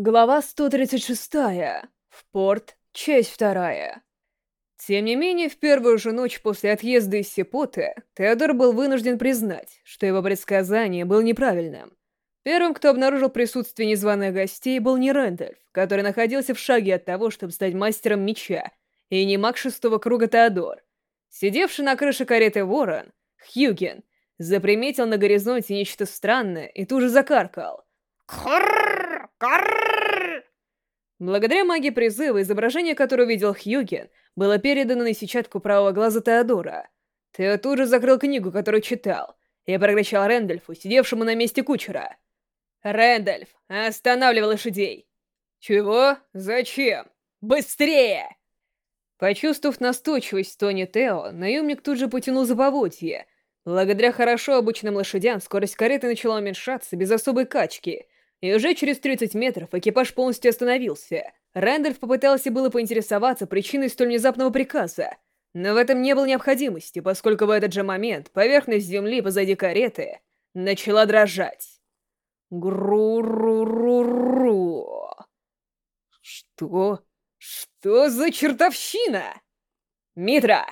Глава 136. В порт. Часть вторая. Тем не менее, в первую же ночь после отъезда из Сепоты, Теодор был вынужден признать, что его предсказание было неправильным. Первым, кто обнаружил присутствие незваных гостей, был не Рэндальф, который находился в шаге от того, чтобы стать мастером меча, и не маг шестого круга Теодор. Сидевший на крыше Благодаря магии призыва, изображение которое видел Хьюген, было передано на сетчатку правого глаза Теодора. Тео тут же закрыл книгу, которую читал, и прокричал Рэндальфу, сидевшему на месте кучера. «Рэндальф, останавливай лошадей!» «Чего? Зачем? Быстрее!» Почувствовав настойчивость Тони Тео, наемник тут же потянул за поводье. Благодаря хорошо обученным лошадям, скорость кареты начала уменьшаться без особой качки — и Уже через 30 метров экипаж полностью остановился. Рэндольф попытался было поинтересоваться причиной столь внезапного приказа, но в этом не было необходимости, поскольку в этот же момент поверхность земли позади кареты начала дрожать. Гру-ру-ру-ру. Что? Что за чертовщина? Митра!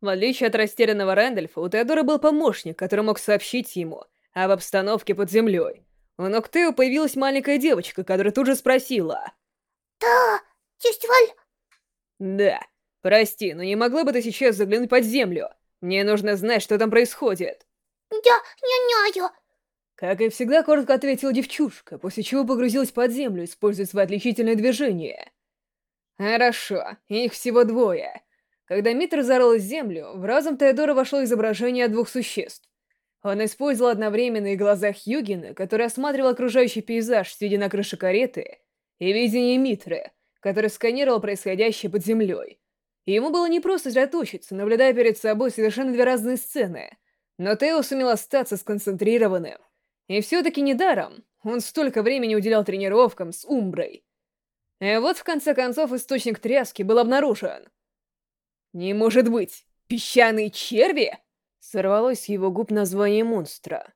В отличие от растерянного Рэндольфа, у Теодора был помощник, который мог сообщить ему об обстановке под землей. Вынок Тео появилась маленькая девочка, которая тут же спросила. «Да, есть Валь?» «Да. Прости, но не могла бы ты сейчас заглянуть под землю? Мне нужно знать, что там происходит». «Я не знаю». Как и всегда, коротко ответила девчушка, после чего погрузилась под землю, используя свое отличительное движение. «Хорошо, их всего двое». Когда Митр зарылась землю, в разум Теодора вошло изображение двух существ. Он использовал одновременно и глаза Хьюгина, который осматривал окружающий пейзаж, сидя на крыше кареты, и видение Митры, который сканировал происходящее под землей. И ему было непросто сосредоточиться, наблюдая перед собой совершенно две разные сцены, но Тео сумел остаться сконцентрированным. И все-таки недаром он столько времени уделял тренировкам с Умброй. И э, вот, в конце концов, источник тряски был обнаружен. «Не может быть! Песчаные черви!» Сорвалось с его губ название монстра.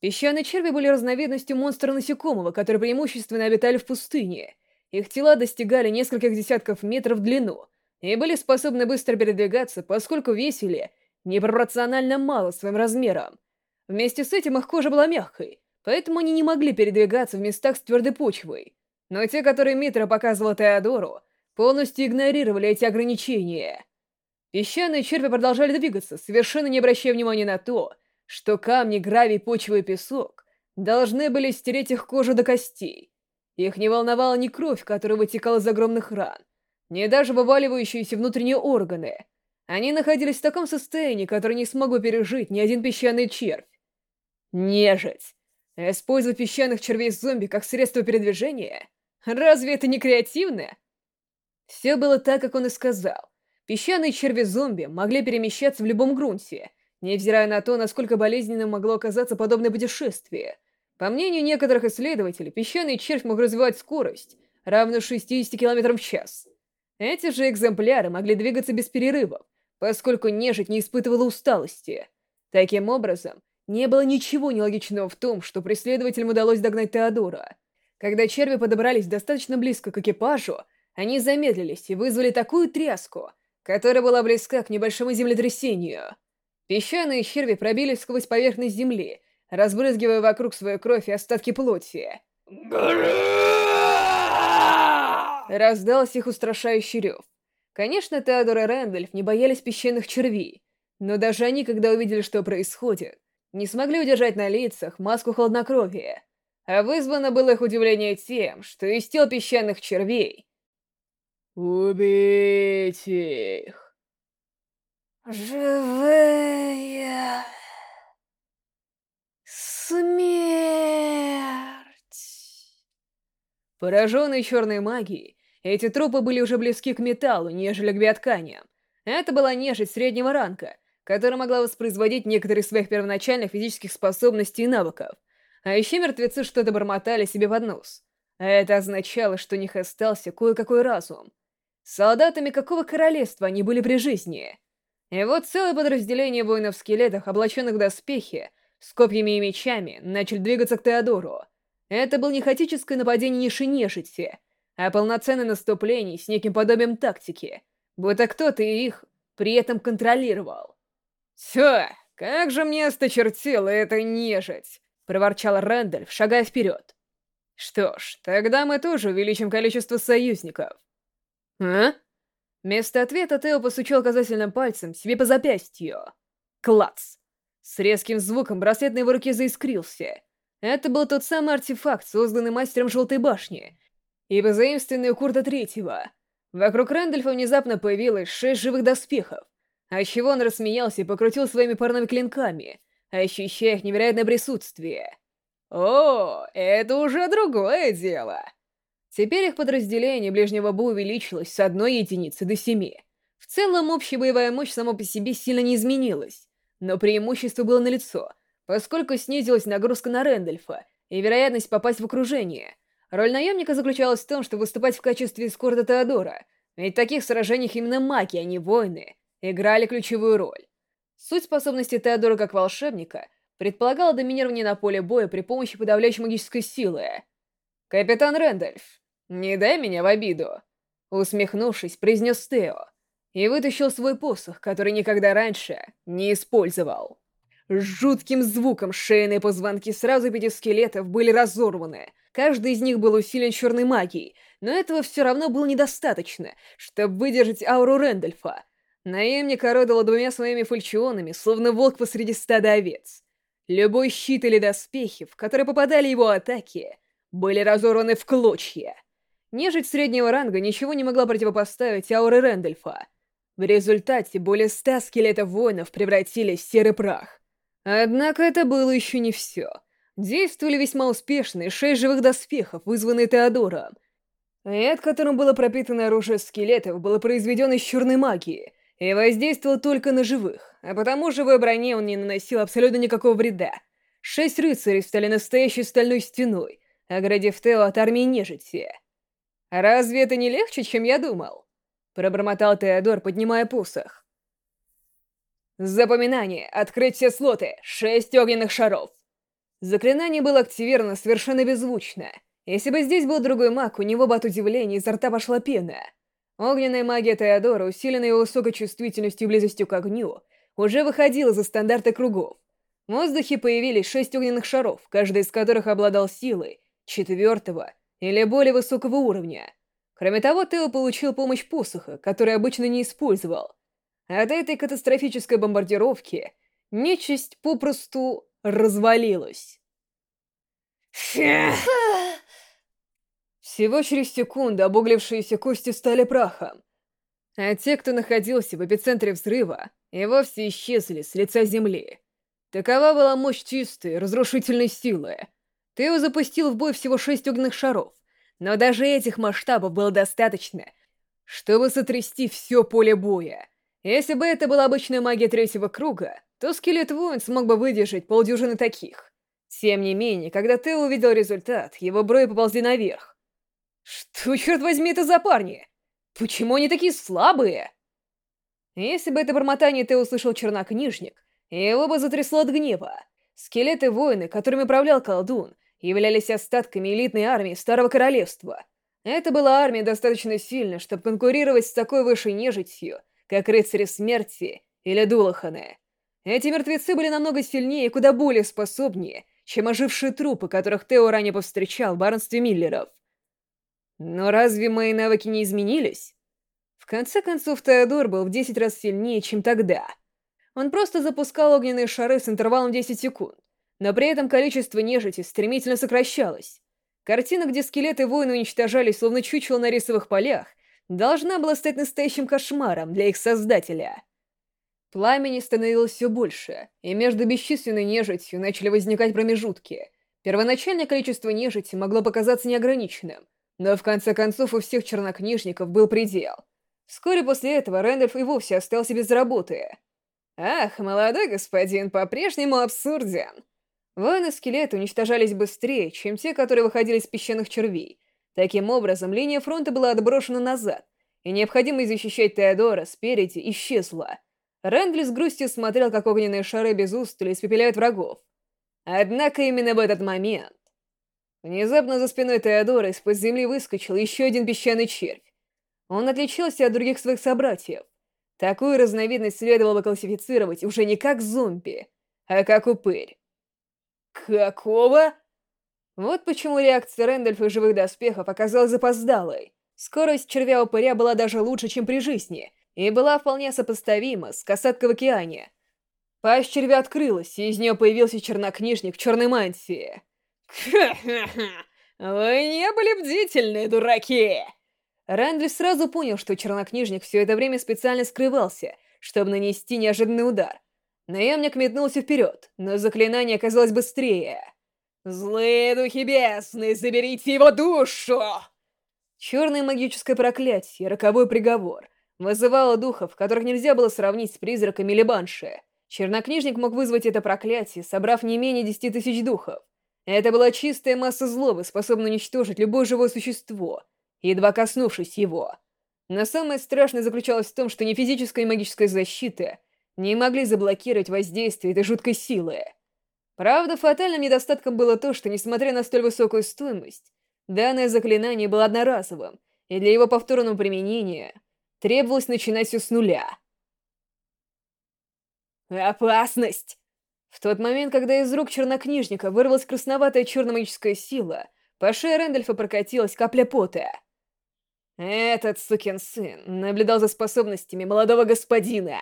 Песчаные черви были разновидностью монстра насекомого, которые преимущественно обитали в пустыне. Их тела достигали нескольких десятков метров в длину и были способны быстро передвигаться, поскольку весили непропорционально мало своим размерам. Вместе с этим их кожа была мягкой, поэтому они не могли передвигаться в местах с твердой почвой. Но те, которые Митра показывала Теодору, полностью игнорировали эти ограничения. Песчаные черви продолжали двигаться, совершенно не обращая внимания на то, что камни, гравий, почва и песок должны были стереть их кожу до костей. Их не волновала ни кровь, которая вытекала из огромных ран, ни даже вываливающиеся внутренние органы. Они находились в таком состоянии, которое не смог бы пережить ни один песчаный червь. Нежить! Использовать песчаных червей-зомби как средство передвижения? Разве это не креативно? Все было так, как он и сказал. Песчаные черви зомби могли перемещаться в любом грунте, невзирая на то, насколько болезненным могло оказаться подобное путешествие. По мнению некоторых исследователей, песчаный червь мог развивать скорость, равную 60 км в час. Эти же экземпляры могли двигаться без перерывов, поскольку нежить не испытывала усталости. Таким образом, не было ничего нелогичного в том, что преследователям удалось догнать Теодора. Когда черви подобрались достаточно близко к экипажу, они замедлились и вызвали такую тряску, которая была близка к небольшому землетрясению. Песчаные черви пробились сквозь поверхность земли, разбрызгивая вокруг свою кровь и остатки плоти. Раздался их устрашающий рев. Конечно, Теодор и Рэндальф не боялись песчаных червей, но даже они, когда увидели, что происходит, не смогли удержать на лицах маску хладнокровия. А вызвано было их удивление тем, что из тел песчаных червей «Убейте их!» «Живые!» «Смерть!» Пораженные черной магией, эти трупы были уже близки к металлу, нежели к биотканиям. Это была нежить среднего ранга, которая могла воспроизводить некоторые своих первоначальных физических способностей и навыков. А еще мертвецы что-то бормотали себе под нос. А это означало, что у них остался кое-какой разум солдатами какого королевства они были при жизни. И вот целое подразделение воинов в скелетах, облаченных в доспехи, с копьями и мечами, начали двигаться к Теодору. Это было не хаотическое нападение ниши нежити, а полноценное наступление с неким подобием тактики, будто кто-то их при этом контролировал. «Все, как же мне осточертела это нежить!» — проворчал Рэндальф, шагая вперед. «Что ж, тогда мы тоже увеличим количество союзников». А? Вместо ответа Тео постучал указательным пальцем себе по запястью. Клац! С резким звуком браслет на его руке заискрился. Это был тот самый артефакт, созданный мастером Желтой Башни, и позаимственный у Курта Третьего. Вокруг Рэндольфа внезапно появилось шесть живых доспехов, отчего он рассмеялся и покрутил своими парными клинками, ощущая их невероятное присутствие. «О, это уже другое дело!» Теперь их подразделение ближнего боя увеличилось с одной единицы до семи. В целом общая боевая мощь само по себе сильно не изменилась, но преимущество было налицо, поскольку снизилась нагрузка на Рэндольфа и вероятность попасть в окружение. Роль наемника заключалась в том, что выступать в качестве эскорта Теодора, ведь в таких сражениях именно маги, а не воины, играли ключевую роль. Суть способности Теодора как волшебника предполагала доминирование на поле боя при помощи подавляющей магической силы. «Капитан Рэндольф», не дай меня в обиду. Усмехнувшись, произнес Тео. И вытащил свой посох, который никогда раньше не использовал. С жутким звуком шейные позвонки сразу пяти скелетов были разорваны. Каждый из них был усилен черной магией, но этого все равно было недостаточно, чтобы выдержать ауру Рэндольфа. Наемник родила двумя своими фальчионами, словно волк посреди стада овец. Любой щит или доспехи, в которые попадали его атаки, были разорваны в клочья. Нежить среднего ранга ничего не могла противопоставить Ауре Рэндольфа. В результате более ста скелетов воинов превратились в серый прах. Однако это было еще не все. Действовали весьма успешные шесть живых доспехов, вызванные Теодором. Яд, которым было пропитано оружие скелетов, было произведено из черной магии и воздействовал только на живых, а потому живой броне он не наносил абсолютно никакого вреда. Шесть рыцарей стали настоящей стальной стеной, оградив Тео от армии нежити — а «Разве это не легче, чем я думал?» — пробормотал Теодор, поднимая посох. «Запоминание! Открыть все слоты! Шесть огненных шаров!» Заклинание было активировано совершенно беззвучно. Если бы здесь был другой маг, у него бы от удивления изо рта пошла пена. Огненная магия Теодора, усиленная его высокой чувствительностью и близостью к огню, уже выходила за стандарты кругов. В воздухе появились шесть огненных шаров, каждый из которых обладал силой четвертого — или более высокого уровня. Кроме того, Тео получил помощь посоха, который обычно не использовал. От этой катастрофической бомбардировки нечисть попросту развалилась. Всего через секунду обуглившиеся кости стали прахом, а те, кто находился в эпицентре взрыва, и вовсе исчезли с лица земли. Такова была мощь чистой, разрушительной силы — ты запустил в бой всего шесть огненных шаров, но даже этих масштабов было достаточно, чтобы сотрясти все поле боя. Если бы это была обычная магия третьего круга, то скелет воин смог бы выдержать полдюжины таких. Тем не менее, когда ты увидел результат, его брови поползли наверх. Что, черт возьми, это за парни? Почему они такие слабые? Если бы это бормотание ты услышал чернокнижник, его бы затрясло от гнева. Скелеты воины, которыми управлял колдун, являлись остатками элитной армии Старого Королевства. Это была армия достаточно сильная, чтобы конкурировать с такой высшей нежитью, как рыцари смерти или Дулаханы. Эти мертвецы были намного сильнее и куда более способнее, чем ожившие трупы, которых Тео ранее повстречал в баронстве Миллеров. Но разве мои навыки не изменились? В конце концов, Теодор был в десять раз сильнее, чем тогда — он просто запускал огненные шары с интервалом 10 секунд, но при этом количество нежити стремительно сокращалось. Картина, где скелеты воины уничтожались, словно чучело на рисовых полях, должна была стать настоящим кошмаром для их создателя. Пламени становилось все больше, и между бесчисленной нежитью начали возникать промежутки. Первоначальное количество нежити могло показаться неограниченным, но в конце концов у всех чернокнижников был предел. Вскоре после этого Рэндольф и вовсе остался без работы. «Ах, молодой господин, по-прежнему абсурден!» Ванны скелеты уничтожались быстрее, чем те, которые выходили из песчаных червей. Таким образом, линия фронта была отброшена назад, и необходимость защищать Теодора спереди исчезла. Рэндли с грустью смотрел, как огненные шары без устали испепеляют врагов. Однако именно в этот момент... Внезапно за спиной Теодора из-под земли выскочил еще один песчаный червь. Он отличался от других своих собратьев. Такую разновидность следовало классифицировать уже не как зомби, а как упырь. Какого? Вот почему реакция Рэндольфа и живых доспехов оказалась запоздалой. Скорость червя-упыря была даже лучше, чем при жизни, и была вполне сопоставима с касаткой в океане. Пасть червя открылась, и из нее появился чернокнижник в черной мантии. «Ха-ха-ха! Вы не были бдительны, дураки!» Рэндли сразу понял, что чернокнижник все это время специально скрывался, чтобы нанести неожиданный удар. Наемник метнулся вперед, но заклинание оказалось быстрее. «Злые духи бесные, заберите его душу!» Черное магическое проклятие, роковой приговор, вызывало духов, которых нельзя было сравнить с призраками или банши. Чернокнижник мог вызвать это проклятие, собрав не менее десяти тысяч духов. Это была чистая масса злобы, способная уничтожить любое живое существо — едва коснувшись его. Но самое страшное заключалось в том, что ни физическая ни магическая защита не могли заблокировать воздействие этой жуткой силы. Правда, фатальным недостатком было то, что, несмотря на столь высокую стоимость, данное заклинание было одноразовым, и для его повторного применения требовалось начинать все с нуля. «Опасность!» В тот момент, когда из рук чернокнижника вырвалась красноватая черномагическая сила, по шее Рэндальфа прокатилась капля пота — «Этот сукин сын наблюдал за способностями молодого господина!»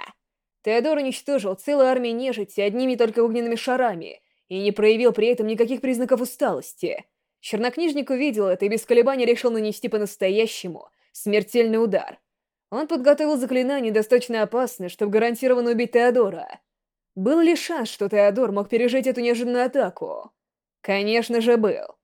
Теодор уничтожил целую армию нежити одними только огненными шарами и не проявил при этом никаких признаков усталости. Чернокнижник увидел это и без колебаний решил нанести по-настоящему смертельный удар. Он подготовил заклинание достаточно опасное, чтобы гарантированно убить Теодора. Был ли шанс, что Теодор мог пережить эту неожиданную атаку? Конечно же, был.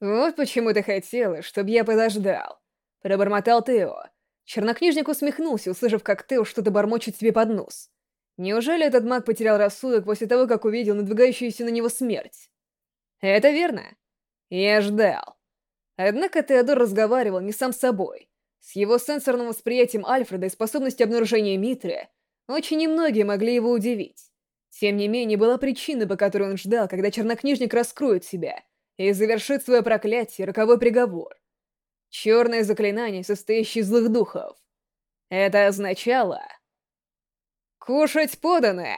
«Вот почему ты хотела, чтобы я подождал», пробормотал Тео. Чернокнижник усмехнулся, услышав, как Тео что-то бормочет себе под нос. Неужели этот маг потерял рассудок после того, как увидел надвигающуюся на него смерть? Это верно. Я ждал. Однако Теодор разговаривал не сам с собой. С его сенсорным восприятием Альфреда и способностью обнаружения Митры очень немногие могли его удивить. Тем не менее, была причина, по которой он ждал, когда чернокнижник раскроет себя и завершит свое проклятие, роковой приговор. Черное заклинание, состоящее из злых духов. Это означало... «Кушать подано!»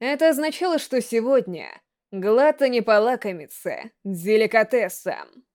Это означало, что сегодня Глата не полакомится деликатесом.